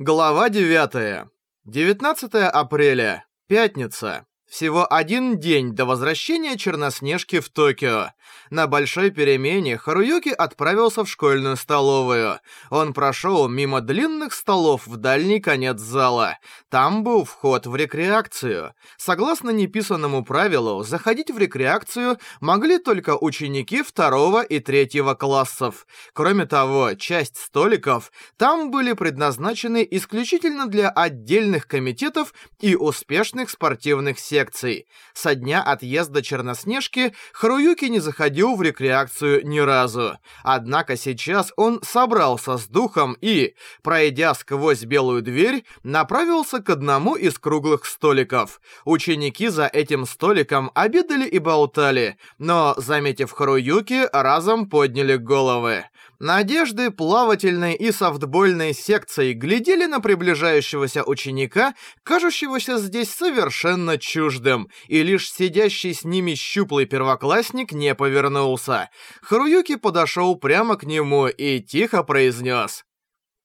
Глава 9. 19 апреля. Пятница. Всего один день до возвращения Черноснежки в Токио. На большой перемене Харуюки отправился в школьную столовую. Он прошел мимо длинных столов в дальний конец зала. Там был вход в рекреакцию. Согласно неписанному правилу, заходить в рекреакцию могли только ученики второго и третьего классов. Кроме того, часть столиков там были предназначены исключительно для отдельных комитетов и успешных спортивных секций секций. Со дня отъезда Черноснежки Харуюки не заходил в рекреакцию ни разу. Однако сейчас он собрался с духом и, пройдя сквозь белую дверь, направился к одному из круглых столиков. Ученики за этим столиком обедали и болтали, но, заметив Харуюки, разом подняли головы. Надежды плавательной и софтбольной секции глядели на приближающегося ученика, кажущегося здесь совершенно чуждым, и лишь сидящий с ними щуплый первоклассник не повернулся. Харуюки подошел прямо к нему и тихо произнес.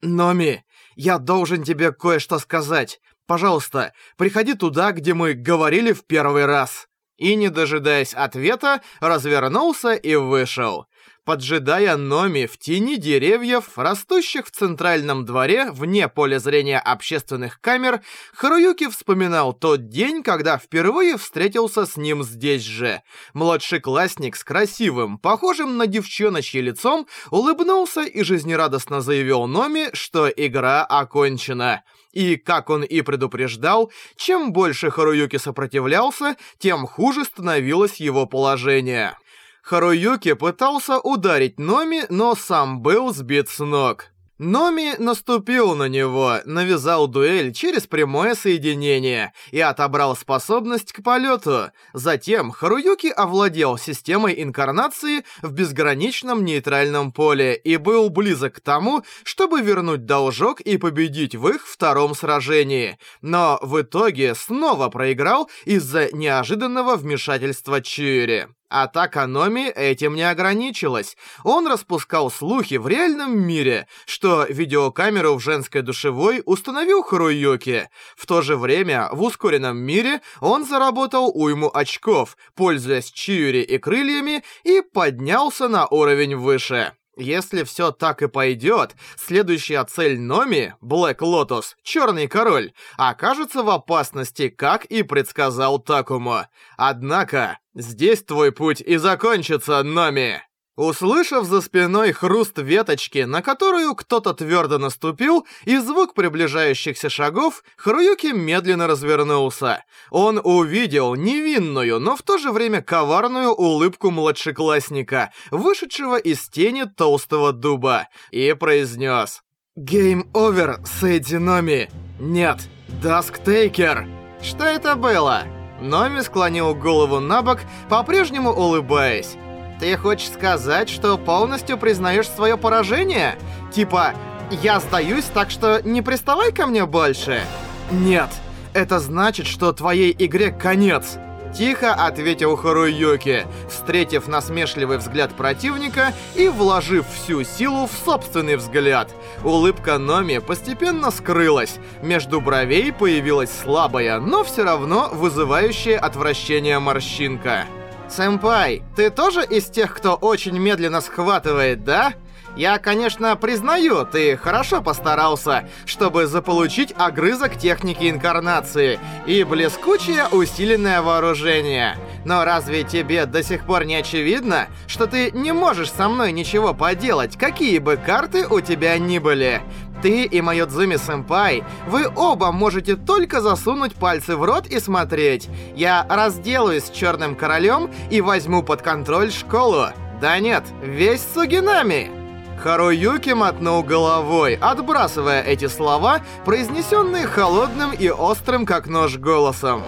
«Номи, я должен тебе кое-что сказать. Пожалуйста, приходи туда, где мы говорили в первый раз». И, не дожидаясь ответа, развернулся и вышел поджидая Номи в тени деревьев, растущих в центральном дворе, вне поля зрения общественных камер, Харуюки вспоминал тот день, когда впервые встретился с ним здесь же. Младший классник с красивым, похожим на девчоночье лицом, улыбнулся и жизнерадостно заявил Номи, что игра окончена. И, как он и предупреждал, чем больше Харуюки сопротивлялся, тем хуже становилось его положение. Харуюки пытался ударить Номи, но сам был сбит с ног. Номи наступил на него, навязал дуэль через прямое соединение и отобрал способность к полету. Затем Харуюки овладел системой инкарнации в безграничном нейтральном поле и был близок к тому, чтобы вернуть должок и победить в их втором сражении. Но в итоге снова проиграл из-за неожиданного вмешательства Чири. Атака Номи этим не ограничилась. Он распускал слухи в реальном мире, что видеокамеру в женской душевой установил Харуюки. В то же время, в ускоренном мире, он заработал уйму очков, пользуясь Чиури и крыльями, и поднялся на уровень выше. Если все так и пойдет, следующая цель Номи, Блэк Лотос, Черный Король, окажется в опасности, как и предсказал Такумо. Однако, здесь твой путь и закончится, Номи. Услышав за спиной хруст веточки, на которую кто-то твердо наступил, и звук приближающихся шагов, Харуюки медленно развернулся. Он увидел невинную, но в то же время коварную улыбку младшеклассника, вышедшего из тени толстого дуба, и произнес «Гейм овер, Сэйди Номи! Нет, Дасктейкер!» «Что это было?» Номи склонил голову на бок, по-прежнему улыбаясь. Ты хочешь сказать, что полностью признаешь свое поражение? Типа, я сдаюсь, так что не приставай ко мне больше? Нет, это значит, что твоей игре конец. Тихо ответил Харуюки, встретив насмешливый взгляд противника и вложив всю силу в собственный взгляд. Улыбка Номи постепенно скрылась. Между бровей появилась слабая, но все равно вызывающая отвращение морщинка. «Сэмпай, ты тоже из тех, кто очень медленно схватывает, да?» Я, конечно, признаю, ты хорошо постарался, чтобы заполучить огрызок техники инкарнации и блескучее усиленное вооружение. Но разве тебе до сих пор не очевидно, что ты не можешь со мной ничего поделать, какие бы карты у тебя ни были? Ты и Майодзуми-сэмпай, вы оба можете только засунуть пальцы в рот и смотреть. Я разделаюсь с Черным Королем и возьму под контроль школу. Да нет, весь Сугинами. Харуюки мотнул головой, отбрасывая эти слова, произнесенные холодным и острым как нож голосом.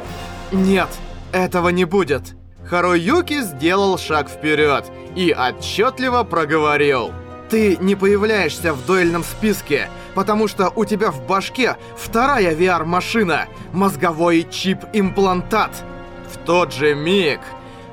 «Нет, этого не будет». Харуюки сделал шаг вперед и отчетливо проговорил. «Ты не появляешься в дуэльном списке, потому что у тебя в башке вторая VR-машина — мозговой чип-имплантат». В тот же миг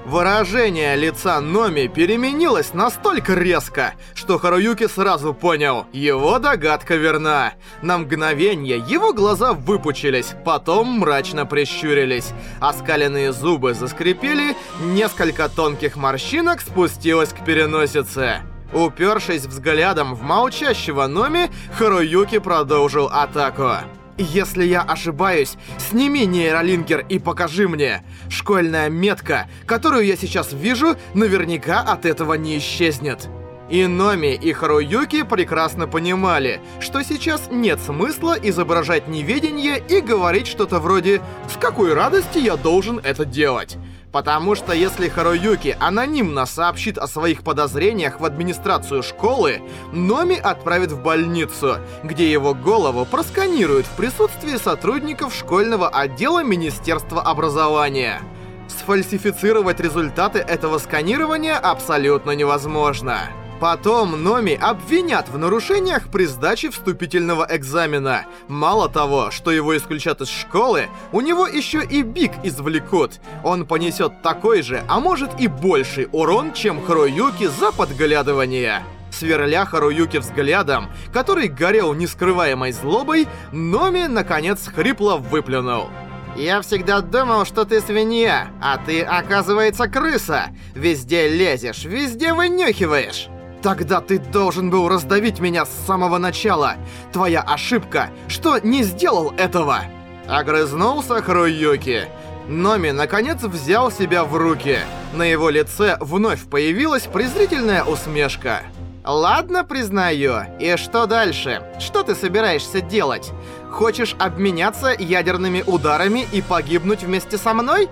Выражение лица Номи переменилось настолько резко, что Харуюки сразу понял, его догадка верна. На мгновение его глаза выпучились, потом мрачно прищурились. Оскаленные зубы заскрипели, несколько тонких морщинок спустилось к переносице. Упершись взглядом в молчащего Номи, Харуюки продолжил атаку. Если я ошибаюсь, сними нейролинкер и покажи мне. Школьная метка, которую я сейчас вижу, наверняка от этого не исчезнет. И Номи, и Харуюки прекрасно понимали, что сейчас нет смысла изображать неведение и говорить что-то вроде «С какой радости я должен это делать?». Потому что если Харуюки анонимно сообщит о своих подозрениях в администрацию школы, Номи отправит в больницу, где его голову просканируют в присутствии сотрудников школьного отдела Министерства образования. Сфальсифицировать результаты этого сканирования абсолютно невозможно. Потом Номи обвинят в нарушениях при сдаче вступительного экзамена. Мало того, что его исключат из школы, у него еще и Биг извлекут. Он понесет такой же, а может и больший урон, чем Харуюки за подглядывание. Сверля Харуюки взглядом, который горел нескрываемой злобой, Номи, наконец, хрипло выплюнул. «Я всегда думал, что ты свинья, а ты, оказывается, крыса. Везде лезешь, везде вынюхиваешь». Тогда ты должен был раздавить меня с самого начала. Твоя ошибка, что не сделал этого. Огрызнулся Харуюки. Номи наконец взял себя в руки. На его лице вновь появилась презрительная усмешка. «Ладно, признаю. И что дальше? Что ты собираешься делать? Хочешь обменяться ядерными ударами и погибнуть вместе со мной?»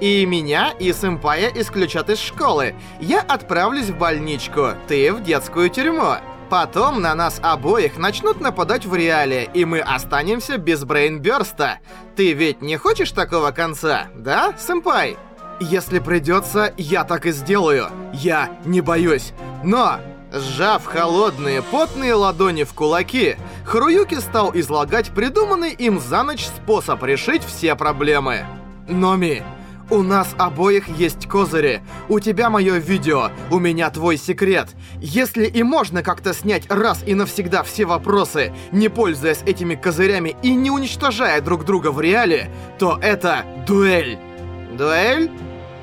И меня, и сэмпая исключат из школы. Я отправлюсь в больничку, ты в детскую тюрьму. Потом на нас обоих начнут нападать в реале, и мы останемся без брейнбёрста. Ты ведь не хочешь такого конца, да, сэмпай? Если придется, я так и сделаю. Я не боюсь. Но Сжав холодные, потные ладони в кулаки, Харуюки стал излагать придуманный им за ночь способ решить все проблемы. Номи, у нас обоих есть козыри. У тебя мое видео, у меня твой секрет. Если и можно как-то снять раз и навсегда все вопросы, не пользуясь этими козырями и не уничтожая друг друга в реале, то это дуэль. Дуэль?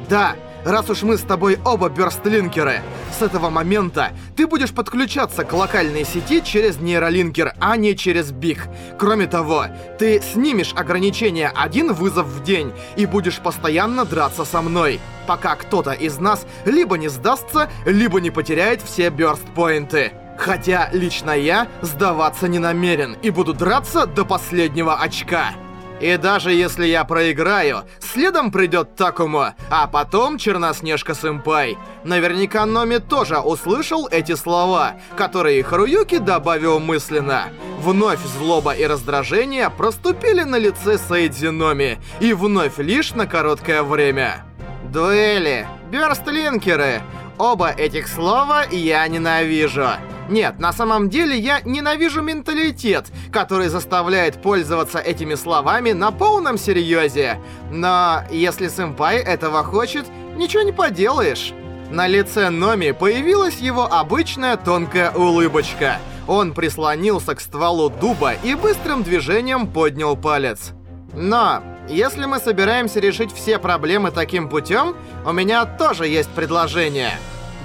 Да, раз уж мы с тобой оба бёрстлинкеры. С этого момента ты будешь подключаться к локальной сети через нейролинкер, а не через Биг. Кроме того, ты снимешь ограничение один вызов в день и будешь постоянно драться со мной, пока кто-то из нас либо не сдастся, либо не потеряет все бёрст-поинты. Хотя лично я сдаваться не намерен и буду драться до последнего очка. И даже если я проиграю, следом придет Такумо, а потом Черноснежка-сэмпай. Наверняка Номи тоже услышал эти слова, которые Харуюки добавил мысленно. Вновь злоба и раздражение проступили на лице Сейдзи Номи, и вновь лишь на короткое время. Дуэли, бёрстлинкеры, оба этих слова я ненавижу. Нет, на самом деле я ненавижу менталитет, который заставляет пользоваться этими словами на полном серьезе. Но если сэмпай этого хочет, ничего не поделаешь. На лице Номи появилась его обычная тонкая улыбочка. Он прислонился к стволу дуба и быстрым движением поднял палец. Но, если мы собираемся решить все проблемы таким путем, у меня тоже есть предложение.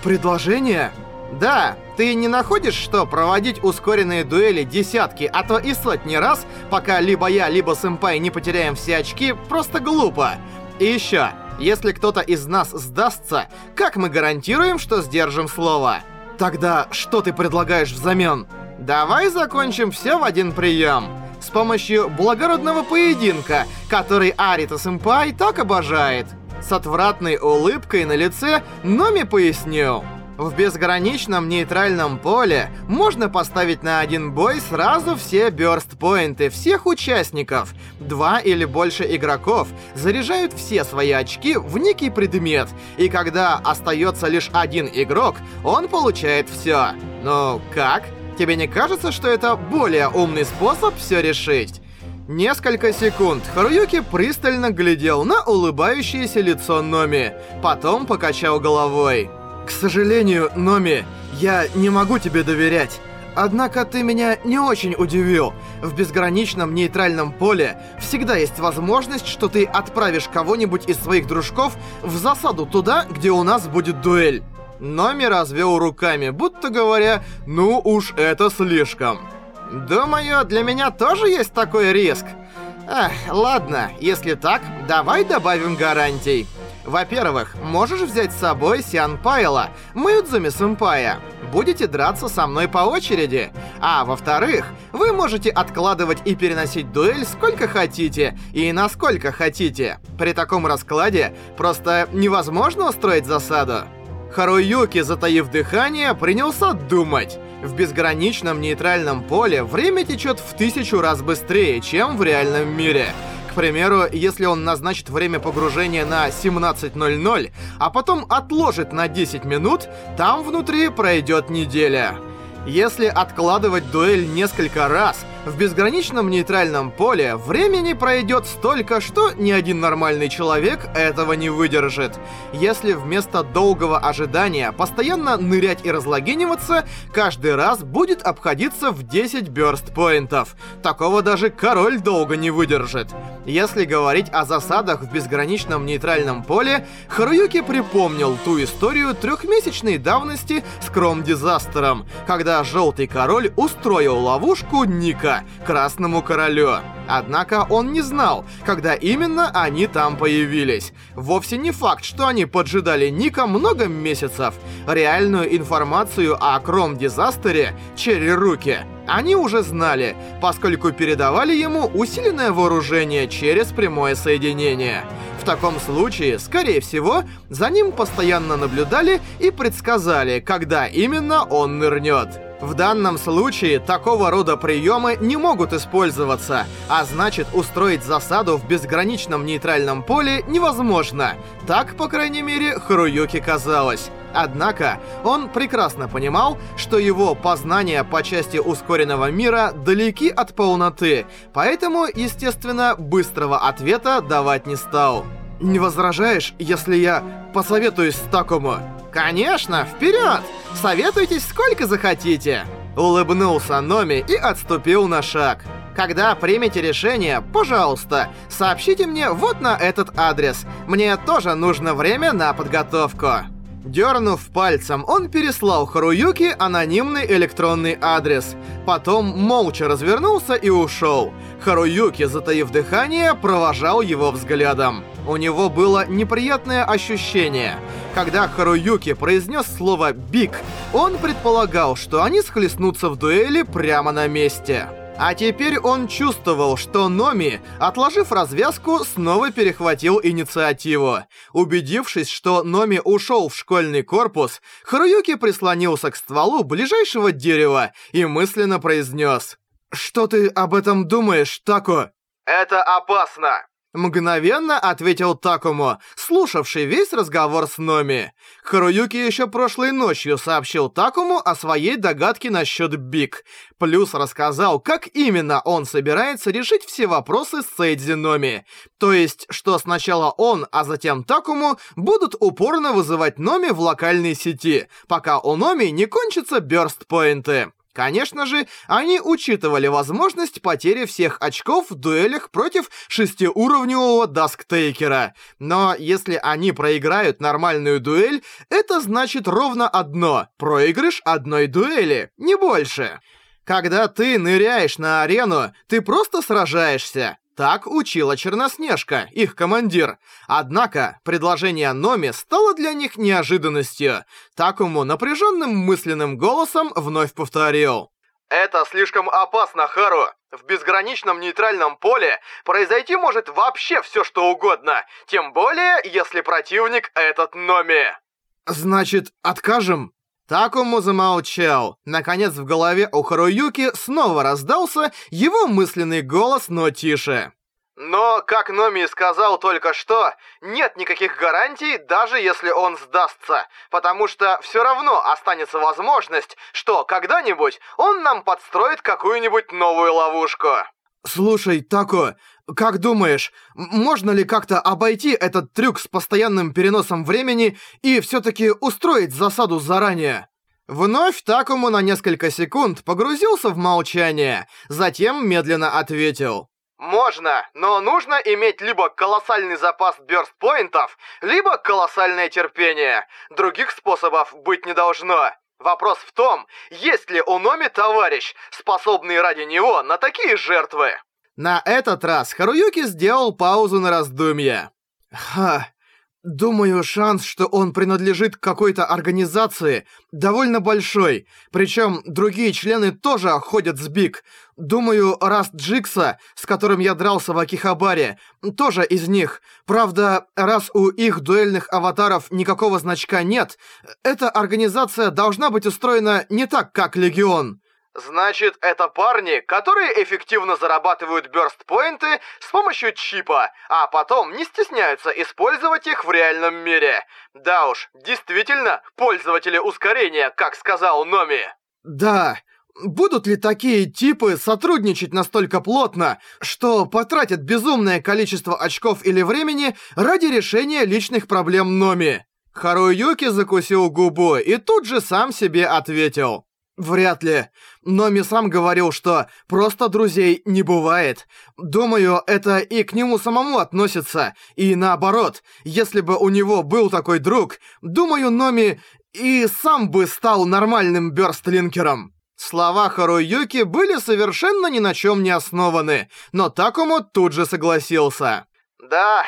Предложение? Да, ты не находишь, что проводить ускоренные дуэли десятки, а то и сотни раз, пока либо я, либо сэмпай не потеряем все очки, просто глупо? И еще, если кто-то из нас сдастся, как мы гарантируем, что сдержим слово? Тогда что ты предлагаешь взамен? Давай закончим все в один прием. С помощью благородного поединка, который Арита Сэмпай так обожает. С отвратной улыбкой на лице Номи пояснил. В безграничном нейтральном поле можно поставить на один бой сразу все бёрст-поинты всех участников. Два или больше игроков заряжают все свои очки в некий предмет, и когда остается лишь один игрок, он получает все. Ну, как? Тебе не кажется, что это более умный способ все решить? Несколько секунд Харуюки пристально глядел на улыбающееся лицо Номи, потом покачал головой. «К сожалению, Номи, я не могу тебе доверять. Однако ты меня не очень удивил. В безграничном нейтральном поле всегда есть возможность, что ты отправишь кого-нибудь из своих дружков в засаду туда, где у нас будет дуэль. Номи развел руками, будто говоря, ну уж это слишком. Думаю, для меня тоже есть такой риск. Эх, ладно, если так, давай добавим гарантий. Во-первых, можешь взять с собой Сиан Пайла, Маюдзуми Сэмпая. Будете драться со мной по очереди. А во-вторых, вы можете откладывать и переносить дуэль сколько хотите и насколько хотите. При таком раскладе просто невозможно устроить засаду. Харуюки, затаив дыхание, принялся думать. В безграничном нейтральном поле время течет в тысячу раз быстрее, чем в реальном мире. К примеру, если он назначит время погружения на 17.00, а потом отложит на 10 минут, там внутри пройдет неделя. Если откладывать дуэль несколько раз, в безграничном нейтральном поле времени пройдет столько, что ни один нормальный человек этого не выдержит. Если вместо долгого ожидания постоянно нырять и разлогиниваться, каждый раз будет обходиться в 10 бёрст-поинтов. Такого даже король долго не выдержит. Если говорить о засадах в безграничном нейтральном поле, Харуюки припомнил ту историю трехмесячной давности с Кром-дизастером, когда Желтый Король устроил ловушку Ника Красному Королю. Однако он не знал, когда именно они там появились. Вовсе не факт, что они поджидали Ника много месяцев. Реальную информацию о Кром-дизастере Черри Руки они уже знали, поскольку передавали ему усиленное вооружение через прямое соединение. В таком случае, скорее всего, за ним постоянно наблюдали и предсказали, когда именно он нырнет. В данном случае такого рода приемы не могут использоваться, а значит устроить засаду в безграничном нейтральном поле невозможно. Так, по крайней мере, Харуюки казалось. Однако, он прекрасно понимал, что его познания по части ускоренного мира далеки от полноты, поэтому, естественно, быстрого ответа давать не стал. «Не возражаешь, если я посоветуюсь с Такому?» «Конечно, вперед! Советуйтесь сколько захотите!» Улыбнулся Номи и отступил на шаг. Когда примете решение, пожалуйста, сообщите мне вот на этот адрес. Мне тоже нужно время на подготовку. Дернув пальцем, он переслал Харуюки анонимный электронный адрес. Потом молча развернулся и ушел. Харуюки, затаив дыхание, провожал его взглядом. У него было неприятное ощущение. Когда Харуюки произнес слово «биг», он предполагал, что они схлестнутся в дуэли прямо на месте. А теперь он чувствовал, что Номи, отложив развязку, снова перехватил инициативу. Убедившись, что Номи ушел в школьный корпус, Харуюки прислонился к стволу ближайшего дерева и мысленно произнес «Что ты об этом думаешь, Тако?» «Это опасно!» Мгновенно ответил Такому, слушавший весь разговор с Номи. Харуюки еще прошлой ночью сообщил Такому о своей догадке насчет BIC. Плюс рассказал, как именно он собирается решить все вопросы с Сейдзи Номи. То есть, что сначала он, а затем Такому будут упорно вызывать Номи в локальной сети, пока у Номи не кончатся бёрст-поинты. Конечно же, они учитывали возможность потери всех очков в дуэлях против шестиуровневого Дасктейкера. Но если они проиграют нормальную дуэль, это значит ровно одно – проигрыш одной дуэли, не больше. Когда ты ныряешь на арену, ты просто сражаешься. Так учила Черноснежка, их командир. Однако, предложение Номи стало для них неожиданностью. Такому напряженным мысленным голосом вновь повторил. «Это слишком опасно, Хару. В безграничном нейтральном поле произойти может вообще все что угодно. Тем более, если противник этот Номи». «Значит, откажем?» Такому замолчал. Наконец в голове у Харуюки снова раздался его мысленный голос, но тише. Но, как Номи сказал только что, нет никаких гарантий, даже если он сдастся, потому что все равно останется возможность, что когда-нибудь он нам подстроит какую-нибудь новую ловушку. «Слушай, Тако, как думаешь, можно ли как-то обойти этот трюк с постоянным переносом времени и всё-таки устроить засаду заранее?» Вновь Такому на несколько секунд погрузился в молчание, затем медленно ответил. «Можно, но нужно иметь либо колоссальный запас бёрст-поинтов, либо колоссальное терпение. Других способов быть не должно. Вопрос в том, есть ли у Номи товарищ, способный ради него на такие жертвы. На этот раз Харуюки сделал паузу на раздумье. Ха, Думаю, шанс, что он принадлежит какой-то организации, довольно большой. Причем другие члены тоже ходят с Биг. Думаю, Раст Джикса, с которым я дрался в Акихабаре, тоже из них. Правда, раз у их дуэльных аватаров никакого значка нет, эта организация должна быть устроена не так, как Легион. Значит, это парни, которые эффективно зарабатывают бёрст-поинты с помощью чипа, а потом не стесняются использовать их в реальном мире. Да уж, действительно, пользователи ускорения, как сказал Номи. Да, будут ли такие типы сотрудничать настолько плотно, что потратят безумное количество очков или времени ради решения личных проблем Номи? Харуюки закусил губу и тут же сам себе ответил. Вряд ли. Номи сам говорил, что просто друзей не бывает. Думаю, это и к нему самому относится. И наоборот, если бы у него был такой друг, думаю, Номи и сам бы стал нормальным бёрстлинкером. Слова Харуюки были совершенно ни на чем не основаны, но Такому тут же согласился. «Да,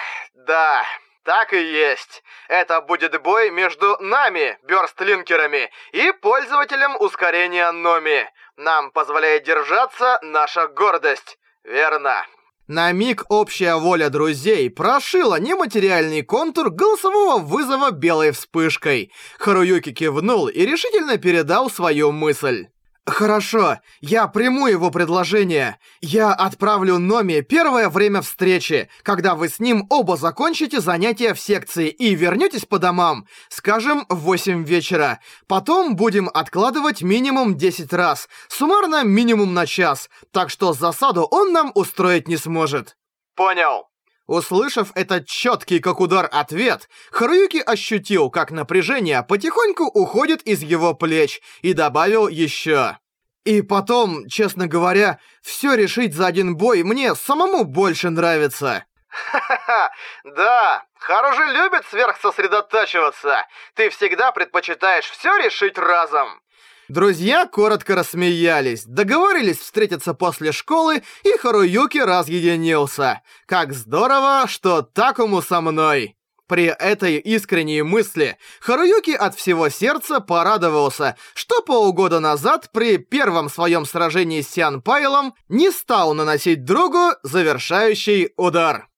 да, так и есть. Это будет бой между нами, бёрстлинкерами, и пользователем ускорения Номи. Нам позволяет держаться наша гордость. Верно. На миг общая воля друзей прошила нематериальный контур голосового вызова белой вспышкой. Харуюки кивнул и решительно передал свою мысль. «Хорошо, я приму его предложение. Я отправлю Номи первое время встречи, когда вы с ним оба закончите занятия в секции и вернётесь по домам, скажем, в 8 вечера. Потом будем откладывать минимум 10 раз, суммарно минимум на час, так что засаду он нам устроить не сможет». «Понял». Услышав этот четкий как удар ответ, Харуюки ощутил, как напряжение потихоньку уходит из его плеч и добавил еще. И потом, честно говоря, все решить за один бой мне самому больше нравится. Ха-ха-ха, да, Хару же любит сверхсосредотачиваться. Ты всегда предпочитаешь все решить разом. Друзья коротко рассмеялись, договорились встретиться после школы, и Харуюки разъединился. Как здорово, что Такому со мной. При этой искренней мысли Харуюки от всего сердца порадовался, что полгода назад при первом своем сражении с Сиан Пайлом не стал наносить другу завершающий удар.